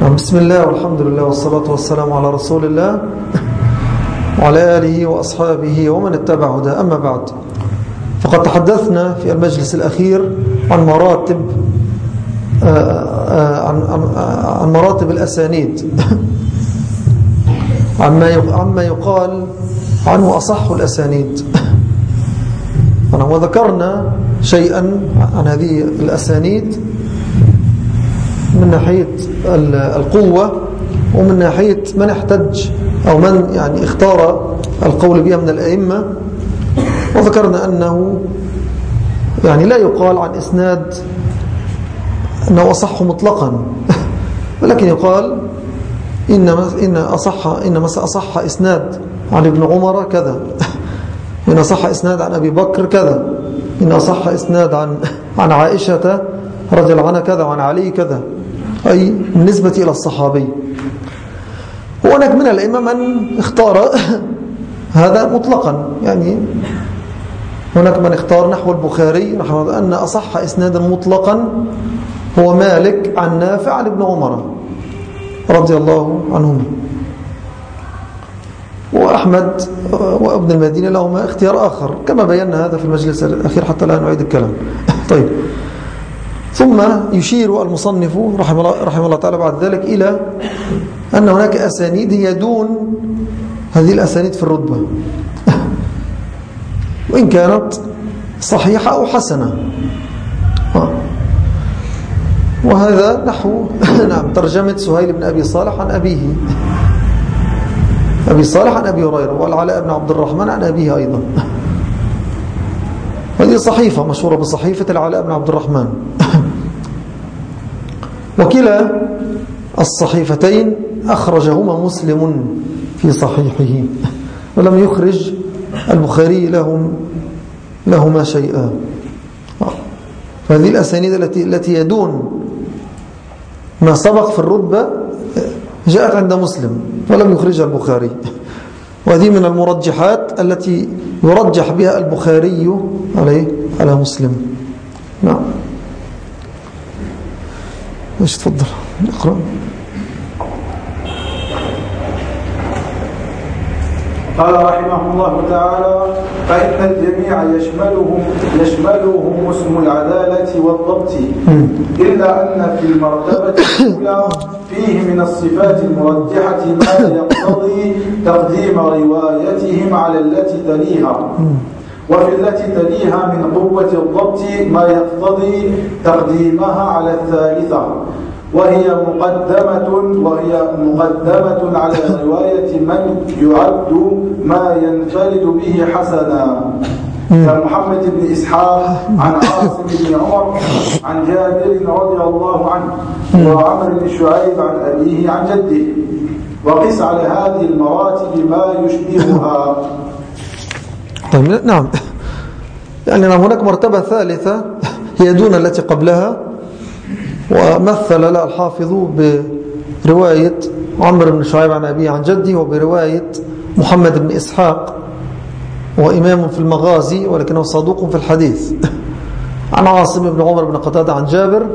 نعم بسم الله والحمد لله والصلاة والسلام على رسول الله وعلى آله وأصحابه ومن اتبع هدى أما بعد فقد تحدثنا في المجلس الأخير عن مراتب آه، آه، عن, عن مراتب الأسانيد. عما عما يقال عنه أصح الأسانيد. وذكرنا شيئا عن هذه الأسانيد من ناحية القوة ومن ناحية من احتج أو من يعني اختار القول بها من الأئمة. وذكرنا أنه يعني لا يقال عن إسناد أنه أصح مطلقا ولكن يقال إن إن أصح إن أصح إسناد عن ابن عمر كذا. إن أصح إسناد عن أبي بكر كذا. إن أصح إسناد عن عن عائشة رضي الله عنها كذا وعن علي كذا. أي بالنسبة إلى الصحابي. وهناك من الأئمة من اختار هذا مطلقا. يعني هناك من اختار نحو البخاري رحمه الله أن أصح إسنادا مطلقا هو مالك عن نافع عن ابن عمر رضي الله عنهما. وأحمد وابن المدينة لهما اختيار آخر كما بينا هذا في المجلس الأخير حتى لا نعيد الكلام. طيب. ثم يشير المصنف رحمه الله, رحمه الله تعالى بعد ذلك إلى أن هناك أسانيد هي دون هذه الأسانيد في الرتبة. وإن كانت صحيحة أو حسنة. وهذا نحو نعم ترجمة سهيل بن أبي صالح عن أبيه. أبي صالح عن أبي هريرة والعلاء بن عبد الرحمن عن أبيه أيضا. هذه صحيفة مشهورة بصحيفة العلاء بن عبد الرحمن. وكلا الصحيفتين أخرجهما مسلم في صحيحه ولم يخرج البخاري لهم لهما شيئا. فهذه الأسانيد التي التي يدون ما سبق في الرتبة جاءت عند مسلم. ولم يخرجها البخاري. وهذه من المرجحات التي يرجح بها البخاري عليه على مسلم. نعم. إيش تفضل؟ اقرأ قال رحمه الله تعالى فإن الجميع يشملهم يشملهم اسم العدالة والضبط إلا أن في المرتبة الأولى فيه من الصفات المرجحة ما يقتضي تقديم روايتهم على التي تليها. وفي التي تليها من قوة الضبط ما يقتضي تقديمها على الثالثة. وهي مقدمة وهي مقدمة على رواية من يعد ما ينفرد به حسنا. كمحمد بن إسحاق عن عاصم بن عمر عن جابر رضي الله عنه وعمر بن شعيب عن أبيه عن جده. وقس على هذه المراتب ما يشبهها. طيب نعم. يعني هناك مرتبة ثالثة هي دون التي قبلها. ومثل لها الحافظ برواية عمر بن شعيب عن أبيه عن جدي وبرواية محمد بن إسحاق وإمام في المغازي ولكنه صدوق في الحديث عن عاصم بن عمر بن قتادة عن جابر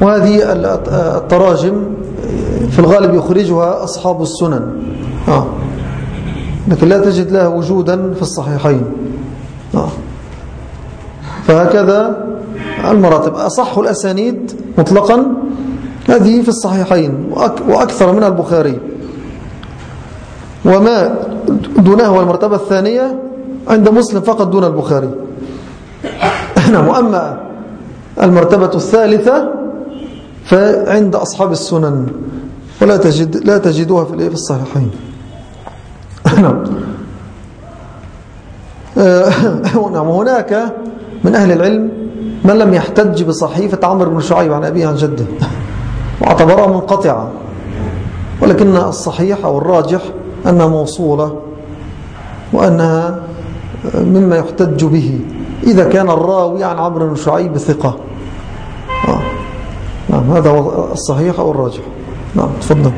وهذه التراجم في الغالب يخرجها أصحاب السنن آه. لكن لا تجد لها وجودا في الصحيحين آه. فهكذا المراتب. أصح الأسانيد مطلقا هذه في الصحيحين وأكثر من البخاري. وما دونه والمرتبة الثانية عند مسلم فقط دون البخاري. نعم وأما المرتبة الثالثة فعند أصحاب السنن ولا تجد لا تجدوها في الصحيحين. نعم. نعم هناك من أهل العلم من لم يحتج بصحيفة عمرو بن شعيب عن أبيه عن جده؟ واعتبرها منقطعة. ولكن الصحيح أو الراجح أنها موصولة وأنها مما يحتج به. إذا كان الراوي عن عمرو بن شعيب ثقة. آه. نعم هذا هو الصحيح أو الراجح. نعم تفضل.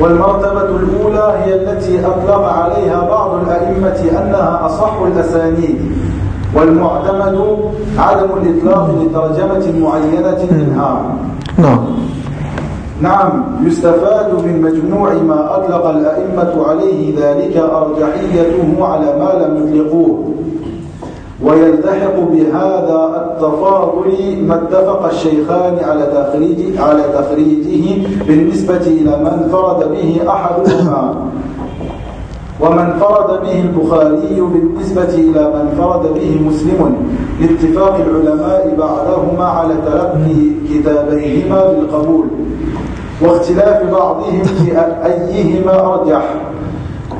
والمرتبة الأولى هي التي أطلق عليها بعض الأئمة أنها أصح الأسانيد والمعتمد عدم الإطلاق لترجمة معينة منها. نعم. نعم يستفاد من مجموع ما أطلق الأئمة عليه ذلك أرجحيته على ما لم يطلقوه. ويلتحق بهذا التفاضل ما اتفق الشيخان على تخريج على تخريجه بالنسبة إلى من فرد به أحدهما. ومن فرد به البخاري بالنسبة إلى من فرد به مسلم. لاتفاق العلماء بعدهما على تلقي كتابيهما بالقبول. واختلاف بعضهم في أيهما أرجح.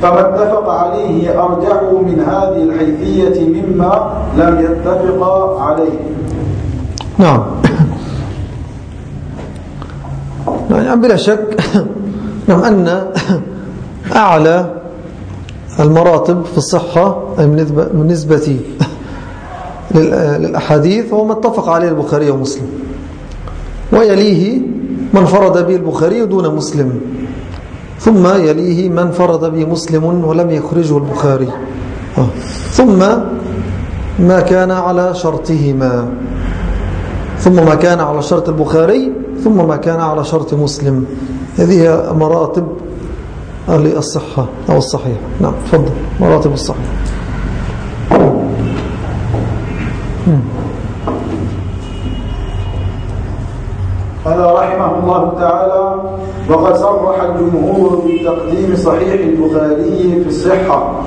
فما اتفق عليه أرجح من هذه الحيثية مما لم يتفق عليه. نعم. يعني بلا شك نعم أن أعلى المراتب في الصحة بالنسبة للأحاديث هو ما اتفق عليه البخاري ومسلم. ويليه من فرد به البخاري دون مسلم. ثم يليه من فرد به مسلم ولم يخرجه البخاري. آه. ثم ما كان على شرطهما. ثم ما كان على شرط البخاري ثم ما كان على شرط مسلم. هذه مراتب الصحة أو الصحيح. نعم تفضل. مراتب الصحة. قال رحمه الله تعالى وقد صرح الجمهور بتقديم صحيح البخاري في الصحة.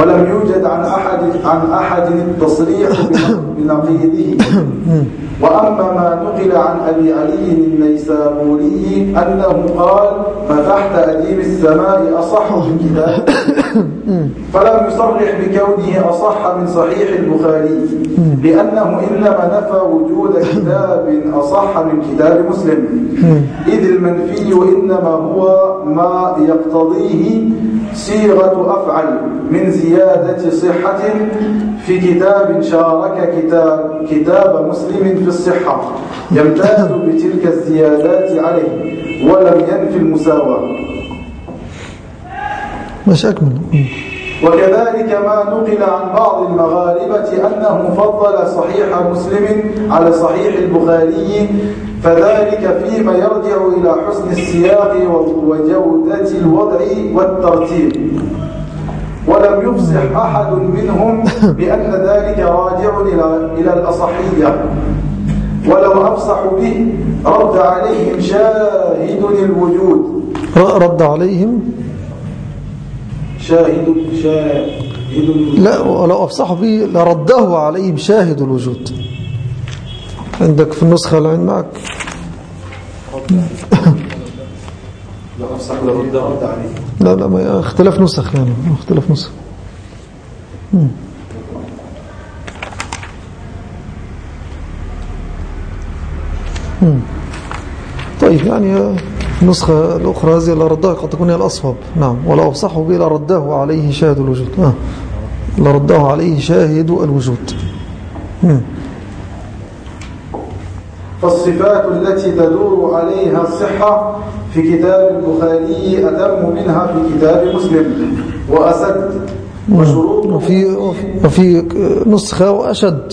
ولم يوجد عن أحد عن أحد التصريح بنقيضه وأما ما نقل عن أبي علي النيسابوري أنه قال فتحت أديب السماء أصح من كتاب فلم يصرح بكونه أصح من صحيح البخاري. لأنه إنما نفى وجود كتاب أصح من كتاب مسلم. إذ المنفي إنما هو ما يقتضيه صيغة أفعل من زيادة صحة في كتاب شارك كتاب, كتاب مسلم في الصحة يمتاز بتلك الزيادات عليه ولم ينفي المساواة. مش أكمل وكذلك ما نقل عن بعض المغاربة أنه فضل صحيح مسلم على صحيح البخاري فذلك فيما يرجع إلى حسن السياق وجودة الوضع والترتيب. ولم يفصح أحد منهم بأن ذلك راجع إلى الأصحية ولو أفصح به رد عليهم شاهد الوجود. رد عليهم؟ شاهد شاهد لا ولو أفصح به لرده عليهم شاهد الوجود. عندك في النسخة اللي معك. لا لا ما اختلاف نسخ يعني اختلاف نسخ. طيب يعني النسخة الأخرى هذه لردها قد تكون هي الأصوب نعم. ولو أفصحوا به لرده عليه شاهد الوجود. آه. لرده عليه شاهد الوجود. مم. فالصفات التي تدور عليها الصحة في كتاب البخاري أتم منها في كتاب مسلم. وأسد وشروط. وفي, وفي نسخة وأشد.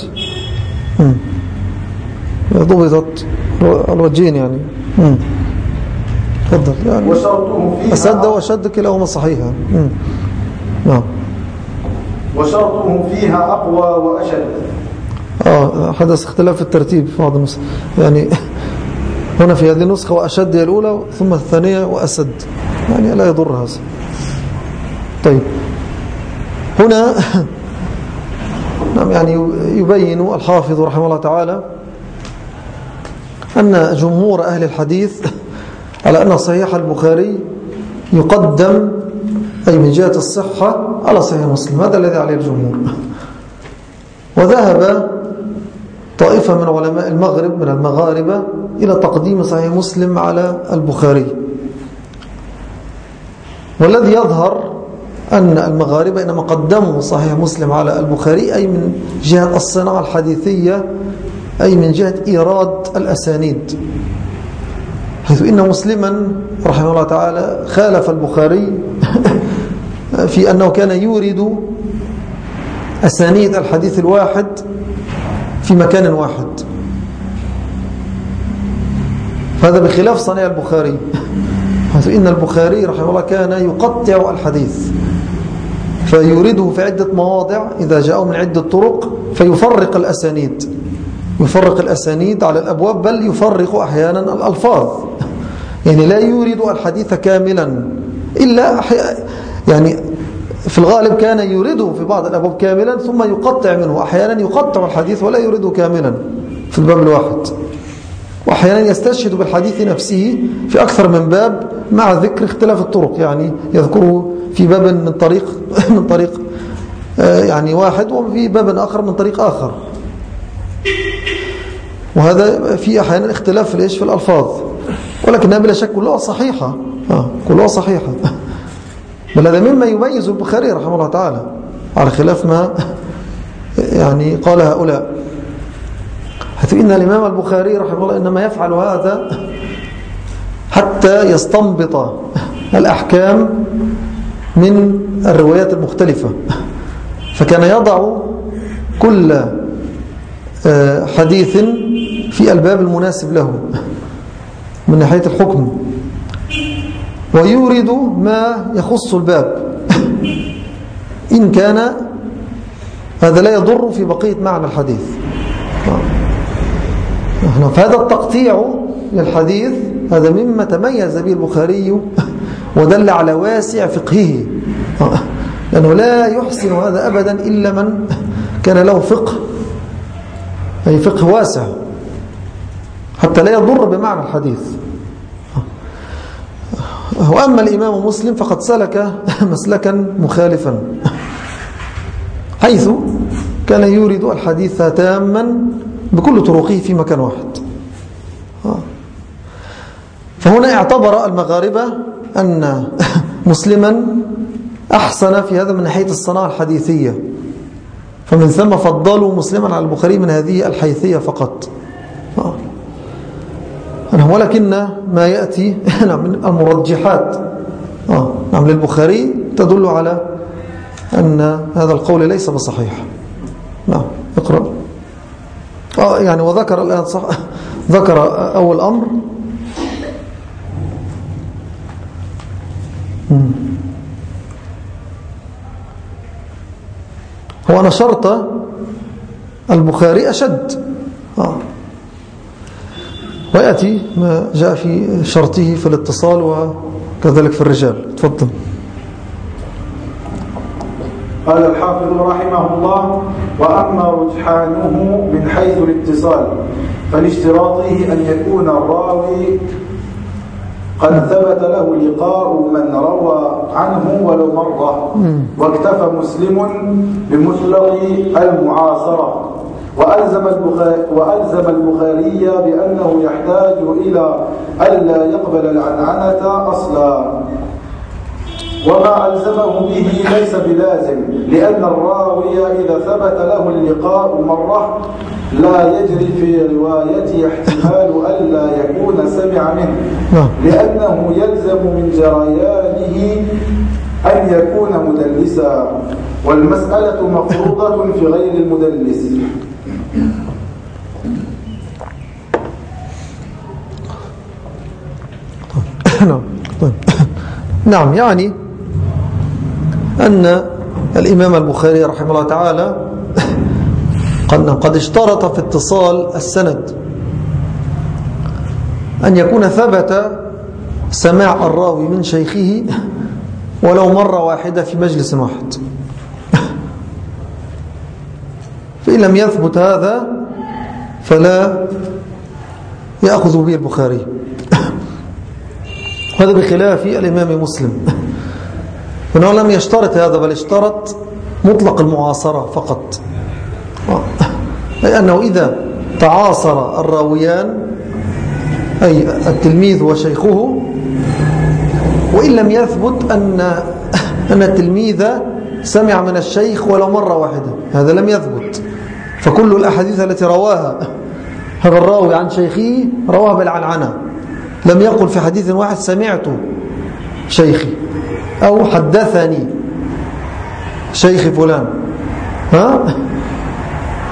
ضبطت الوجين يعني. تفضل. يعني وشرطه فيها أسد وأشد كلاهما صحيحة نعم. وشرطه فيها أقوى وأشد. آه حدث اختلاف في الترتيب في بعض النسخ. يعني هنا في هذه النسخة وأشد هي الأولى ثم الثانية وأسد. يعني لا يضر هذا. طيب. هنا نعم يعني يبين الحافظ رحمه الله تعالى أن جمهور أهل الحديث على أن صحيح البخاري يقدم أي من جهة الصحة على صحيح مسلم. هذا الذي عليه الجمهور. وذهب طائفة من علماء المغرب من المغاربة إلى تقديم صحيح مسلم على البخاري. والذي يظهر أن المغاربة إنما قدموا صحيح مسلم على البخاري أي من جهة الصناعة الحديثية أي من جهة إيراد الأسانيد. حيث إن مسلما رحمه الله تعالى خالف البخاري في أنه كان يورد أسانيد الحديث الواحد في مكان واحد. هذا بخلاف صنيع البخاري حيث إن البخاري رحمه الله كان يقطع الحديث فيورده في عدة مواضع إذا جاءوا من عدة طرق فيفرق الأسانيد يفرق الأسانيد على الأبواب بل يفرق أحيانا الألفاظ. يعني لا يورد الحديث كاملا إلا يعني في الغالب كان يورده في بعض الأبواب كاملا ثم يقطع منه. أحيانا يقطع الحديث ولا يورده كاملا في الباب الواحد. وأحيانا يستشهد بالحديث نفسه في أكثر من باب مع ذكر اختلاف الطرق. يعني يذكره في باب من طريق من طريق آه، يعني واحد وفي باب آخر من طريق آخر. وهذا في أحيانا اختلاف في في الألفاظ. ولكنها بلا شك كلها صحيحة. آه كلها صحيحة. بل هذا مما يميز البخاري رحمه الله تعالى. على خلاف ما يعني قال هؤلاء. حيث إن الإمام البخاري رحمه الله إنما يفعل هذا حتى يستنبط الأحكام من الروايات المختلفة. فكان يضع كل آه، حديث في الباب المناسب له. من ناحية الحكم. ويورد ما يخص الباب. إن كان هذا لا يضر في بقية معنى الحديث. فهذا التقطيع للحديث هذا مما تميز به البخاري ودل على واسع فقهه. لأنه لا يحسن هذا أبدا إلا من كان له فقه. أي فقه واسع. حتى لا يضر بمعنى الحديث. وأما الإمام مسلم فقد سلك مسلكا مخالفا. حيث كان يورد الحديث تاما بكل طرقه في مكان واحد. فهنا اعتبر المغاربة أن مسلما أحسن في هذا من ناحية الصناعة الحديثية. فمن ثم فضلوا مسلما على البخاري من هذه الحيثية فقط. ولكن ما يأتي من المرجحات. نعم للبخاري تدل على أن هذا القول ليس بصحيح. نعم اقرأ. آه يعني وذكر الآن صح ذكر أول أمر. هو أنا شرط البخاري أشد. آه. ويأتي ما جاء في شرطه في الاتصال وكذلك في الرجال. تفضل. قال الحافظ رحمه الله وأما رجحانه من حيث الاتصال فلاشتراطه أن يكون الراوي قد ثبت له لقاء من روى عنه ولو مرة واكتفى مسلم بمطلق المعاصرة. وألزم البخاري, وألزم البخاري بأنه يحتاج إلى ألا يقبل العنعنة أصلا. وما ألزمه به ليس بلازم لأن الراوي إذا ثبت له اللقاء مرة لا يجري في روايته احتمال ألا يكون سمع منه نعم. لأنه يلزم من جريانه أن يكون مدلسا. والمسألة مفروضة في غير المدلس. نعم طيب. نعم يعني أن الإمام البخاري رحمه الله تعالى قد قد اشترط في اتصال السند أن يكون ثبت سماع الراوي من شيخه ولو مرة واحدة في مجلس واحد فإن لم يثبت هذا فلا يأخذ به البخاري. هذا بخلاف الإمام مسلم. فإنه لم يشترط هذا بل اشترط مطلق المعاصرة فقط. أي أنه إذا تعاصر الراويان أي التلميذ وشيخه وإن لم يثبت أن أن التلميذ سمع من الشيخ ولو مرة واحدة. هذا لم يثبت. فكل الأحاديث التي رواها هذا الراوي عن شيخه رواها بالعنعنة. لم يقل في حديث واحد سمعت شيخي أو حدثني شيخ فلان. ها؟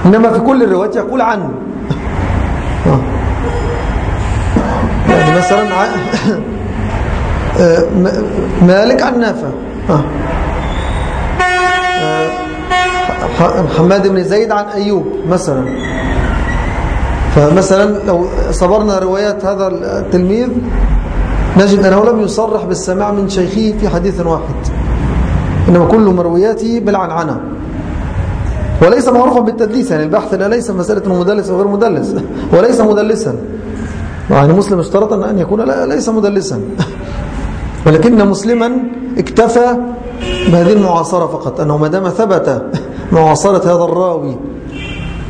إنما في كل الروايات يقول عنه يعني مثلا آه، مالك عن نافع. حماد بن زيد عن أيوب مثلا. فمثلا لو صبرنا روايات هذا التلميذ نجد أنه لم يصرح بالسماع من شيخه في حديث واحد. إنما كل مروياته بالعنعنة. وليس معروفا بالتدليس يعني البحث لا ليس مسألة مدلس أو غير مدلس. وليس مدلسا. يعني مسلم اشترط أن يكون لا ليس مدلسا. ولكن مسلما اكتفى بهذه المعاصرة فقط أنه ما دام ثبت معاصرة هذا الراوي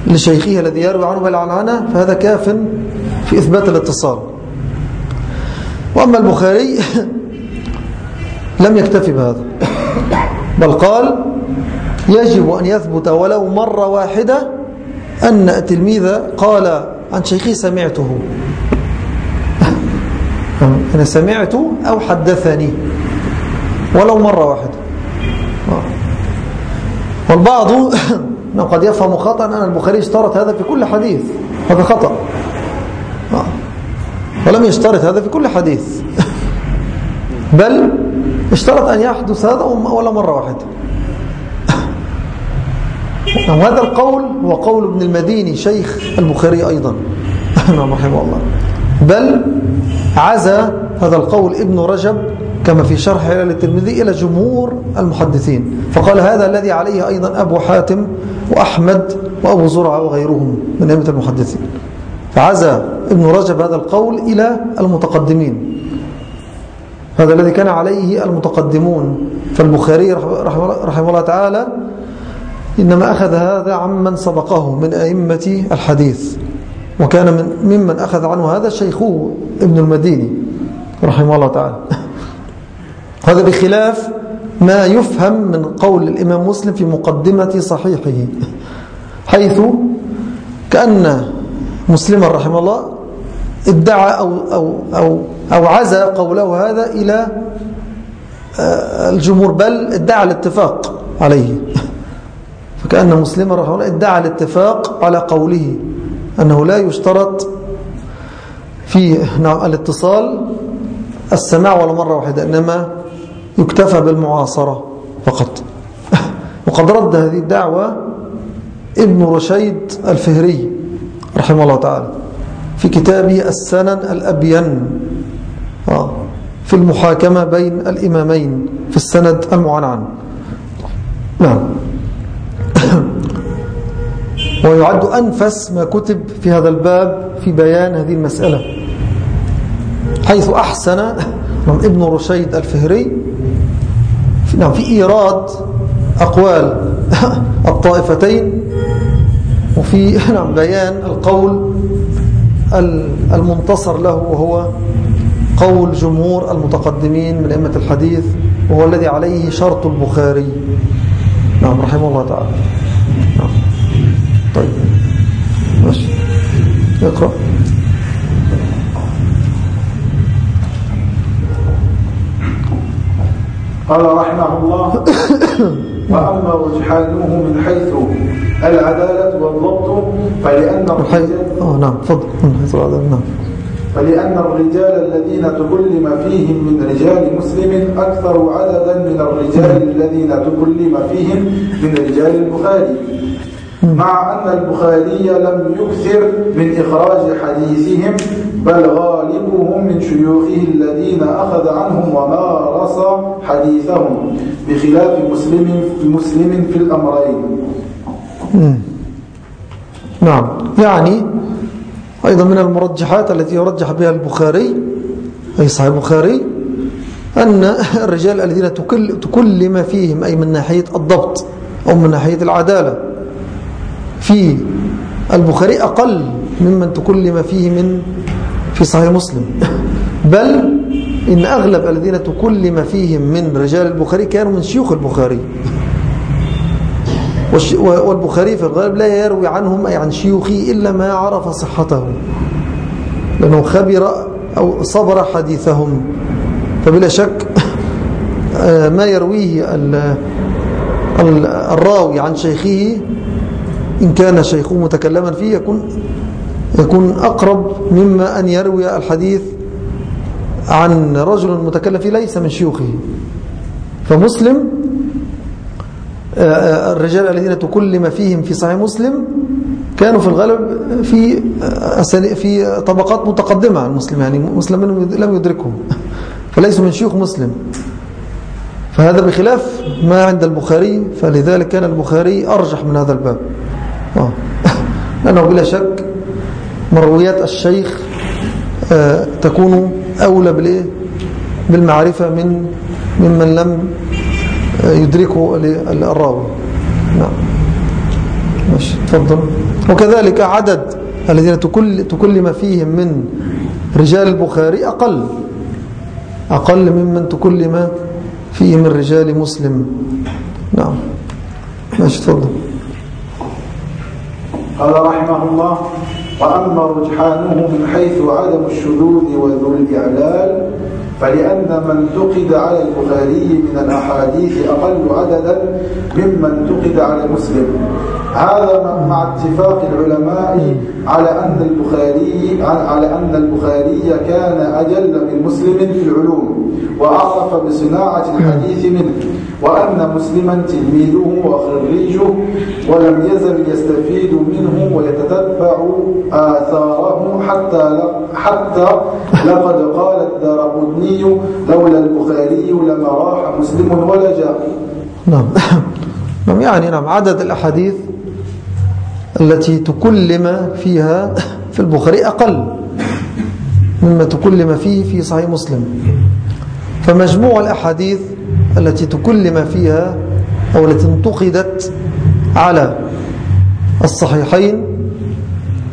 لشيخه الذي يروي عنه بالعنعنة فهذا كاف في إثبات الاتصال. وأما البخاري لم يكتفي بهذا. بل قال يجب أن يثبت ولو مرة واحدة أن التلميذ قال عن شيخي سمعته. أنا سمعت أو حدثني. ولو مرة واحدة. والبعض قد يفهم خطأ أن البخاري اشترط هذا في كل حديث. هذا خطأ. ولم يشترط هذا في كل حديث. بل اشترط أن يحدث هذا ولا مرة واحدة. وهذا القول هو قول ابن المديني شيخ البخاري أيضا. نعم رحمه الله. بل عزى هذا القول ابن رجب كما في شرح علل الترمذي إلى جمهور المحدثين. فقال هذا الذي عليه أيضا أبو حاتم وأحمد وأبو زرعة وغيرهم من أئمة المحدثين. فعزى ابن رجب هذا القول إلى المتقدمين. هذا الذي كان عليه المتقدمون. فالبخاري رحمه الله تعالى إنما أخذ هذا عمن سبقه من أئمة الحديث. وكان من ممن أخذ عنه هذا شيخه ابن المديني رحمه الله تعالى. هذا بخلاف ما يفهم من قول الإمام مسلم في مقدمة صحيحه حيث كأن مسلما رحمه الله ادعى أو, أو, أو, أو عزى قوله هذا إلى آه، الجمهور بل ادعى الاتفاق عليه. فكأن مسلما رحمه الله ادعى الاتفاق على قوله أنه لا يشترط في الاتصال السماع ولا مرة واحدة إنما يكتفى بالمعاصرة فقط. وقد رد هذه الدعوة ابن رشيد الفهري رحمه الله تعالى في كتابه السنن الأبين آه، في المحاكمة بين الإمامين في السند المعنعن. نعم. ويعد أنفس ما كتب في هذا الباب في بيان هذه المسألة حيث أحسن ابن رشيد الفهري نعم في إيراد أقوال الطائفتين وفي نعم بيان القول المنتصر له وهو قول جمهور المتقدمين من أئمة الحديث وهو الذي عليه شرط البخاري. نعم رحمه الله تعالى. نعم. طيب. ماشي. اقرأ. قال رحمه الله وأما رجحانه من حيث العدالة والضبط فلأن الرجال آه نعم تفضل. نعم. فلأن الرجال الذين تكلم فيهم من رجال مسلم أكثر عددا من الرجال الذين تكلم فيهم من رجال البخاري. مع أن البخاري لم يكثر من إخراج حديثهم بل غالبهم من شيوخه الذين أخذ عنهم ومارس حديثهم بخلاف مسلم في مسلم في الأمرين. نعم. يعني أيضا من المرجحات التي يرجح بها البخاري أي صحيح البخاري أن الرجال الذين تكلم فيهم أي من ناحية الضبط أو من ناحية العدالة في البخاري أقل ممن تكلم فيه من في صحيح مسلم. بل إن أغلب الذين تكلم فيهم من رجال البخاري كانوا من شيوخ البخاري. والبخاري في الغالب لا يروي عنهم أي عن شيوخه إلا ما عرف صحته. لأنه خبر أو صبر حديثهم. فبلا شك آه، ما يرويه الراوي عن شيخه إن كان شيخه متكلما فيه يكون يكون أقرب مما أن يروي الحديث عن رجل متكلم فيه ليس من شيوخه. فمسلم آه، آه، الرجال الذين تكلم فيهم في صحيح مسلم كانوا في الغالب في في طبقات متقدمة عن مسلم يعني مسلم لم يدركهم. فليسوا من شيوخ مسلم. فهذا بخلاف ما عند البخاري فلذلك كان البخاري أرجح من هذا الباب. آه. لأنه بلا شك مرويات الشيخ آه تكون أولى بالمعرفة من ممن لم آه، يدركه الراوي. نعم. ماشي تفضل. وكذلك عدد الذين تكلم فيهم من رجال البخاري أقل. أقل ممن تكلم فيه من رجال مسلم. نعم. ماشي تفضل. قال رحمه الله وأما رجحانه من حيث عدم الشذوذ وذو الإعلال فلأن من انتقد على البخاري من الأحاديث أقل عددا ممن انتقد على مسلم. هذا مع اتفاق العلماء على أن البخاري على أن البخاري كان أجل من مسلم في العلوم وأعرف بصناعة الحديث منه وأن مسلما تلميذه وخريجه ولم يزل يستفيد منه ويتتبع آثاره حتى حتى لقد قال الدارقطني لولا البخاري لما راح مسلم ولا جاء. نعم. نعم يعني نعم عدد الأحاديث التي تكلم فيها في البخاري أقل مما تكلم فيه في صحيح مسلم. فمجموع الأحاديث التي تكلم فيها أو التي انتقدت على الصحيحين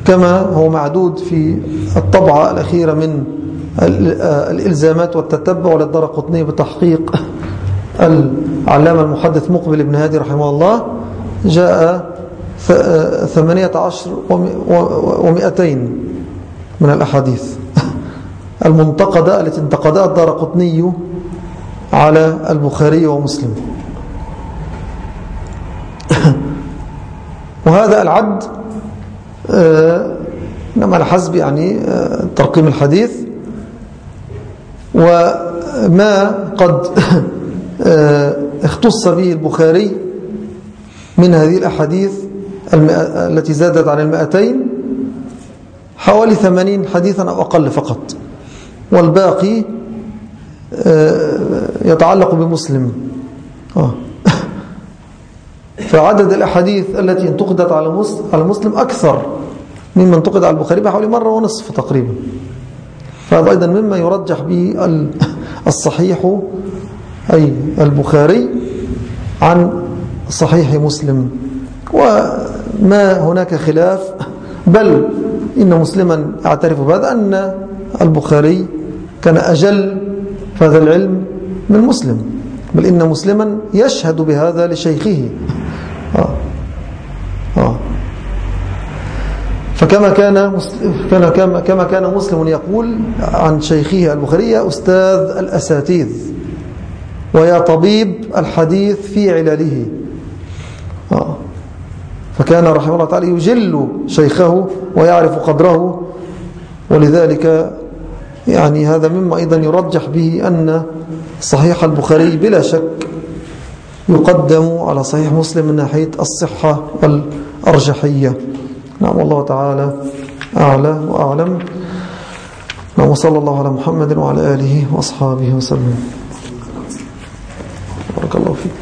كما هو معدود في الطبعة الأخيرة من الإلزامات والتتبع للدار قطني بتحقيق العلامة المحدث مقبل بن هادي رحمه الله جاء ثمانية عشر ومئتين من الأحاديث. المنتقدة التي انتقدها الدار قطني على البخاري ومسلم. وهذا العد آه، نعم على حسب يعني آه، ترقيم الحديث. وما قد آه، اختص به البخاري من هذه الأحاديث التي زادت عن المائتين حوالي ثمانين حديثا أو أقل فقط. والباقي يتعلق بمسلم. آه. فعدد الأحاديث التي انتقدت على مسلم أكثر مما انتقد على البخاري بحوالي مرة ونصف تقريبا. فهذا أيضا مما يرجح به الصحيح أي البخاري عن صحيح مسلم. وما هناك خلاف بل إن مسلما أعترف بهذا أن البخاري كان أجل في هذا العلم من مسلم بل إن مسلما يشهد بهذا لشيخه. آه. آه. فكما كان كان كما كان مسلم يقول عن شيخه البخاري أستاذ الأساتيذ ويا طبيب الحديث في علله آه. فكان رحمه الله تعالى يجل شيخه ويعرف قدره ولذلك يعني هذا مما أيضا يرجح به أن صحيح البخاري بلا شك يقدم على صحيح مسلم من ناحية الصحة والأرجحية. نعم الله تعالى أعلى وأعلم. نعم وصلى الله على محمد وعلى آله وأصحابه وسلم. بارك الله فيك.